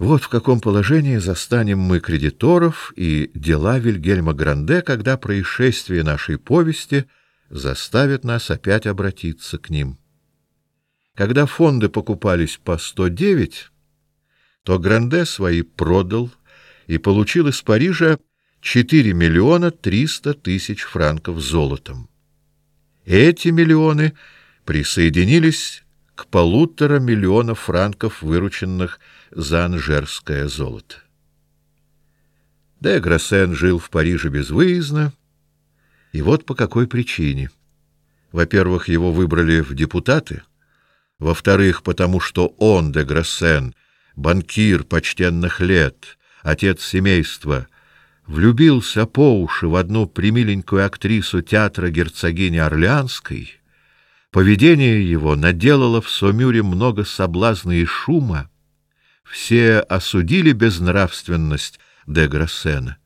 Вот в каком положении застанем мы кредиторов и дела Вильгельма Гранде, когда происшествие нашей повести заставит нас опять обратиться к ним. Когда фонды покупались по 109, то Гранде свои продал и получил из Парижа 4 миллиона 300 тысяч франков золотом. Эти миллионы присоединились к полутора миллиона франков, вырученных за анжерское золото. Де Грассен жил в Париже безвыездно, и вот по какой причине. Во-первых, его выбрали в депутаты, во-вторых, потому что он, де Грассен, банкир почтенных лет, отец семейства, влюбился по уши в одну примиленькую актрису театра герцогини Орлеанской, Поведение его наделало в Сомюре много соблазна и шума. Все осудили безнравственность де Грассена.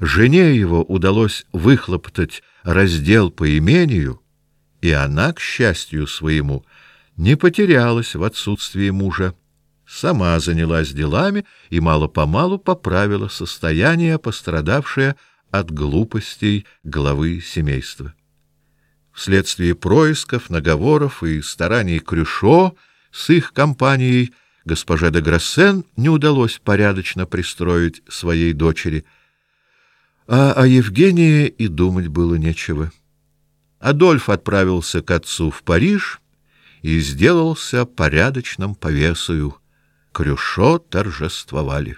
Жене его удалось выхлопотать раздел по имению, и она, к счастью своему, не потерялась в отсутствии мужа. Сама занялась делами и мало-помалу поправила состояние, пострадавшее от глупостей главы семейства. Вследствие происков, наговоров и стараний Крюшо с их компанией госпоже де Грассен не удалось порядочно пристроить своей дочери, а о Евгении и думать было нечего. Адольф отправился к отцу в Париж и сделался порядочным повесою. Крюшо торжествовали.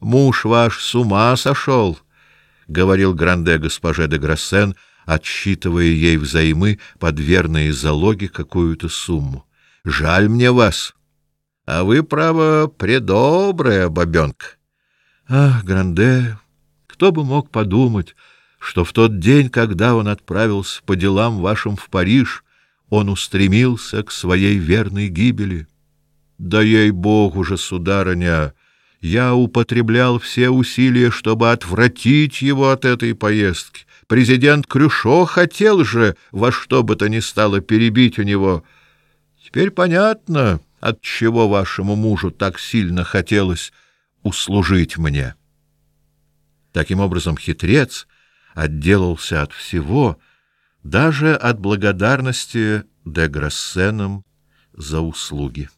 Муж ваш с ума сошел, — говорил Гранде госпоже де Грассен, — отсчитывая ей взаймы под верные залоги какую-то сумму. Жаль мне вас. А вы, право, предобрая бабенка. Ах, Гранде, кто бы мог подумать, что в тот день, когда он отправился по делам вашим в Париж, он устремился к своей верной гибели. Да ей-богу же, сударыня, я употреблял все усилия, чтобы отвратить его от этой поездки. Президент Крюшо хотел же во что бы то ни стало перебить у него. Теперь понятно, от чего вашему мужу так сильно хотелось услужить мне. Таким образом, хитрец отделался от всего, даже от благодарности де Грассенам за услуги.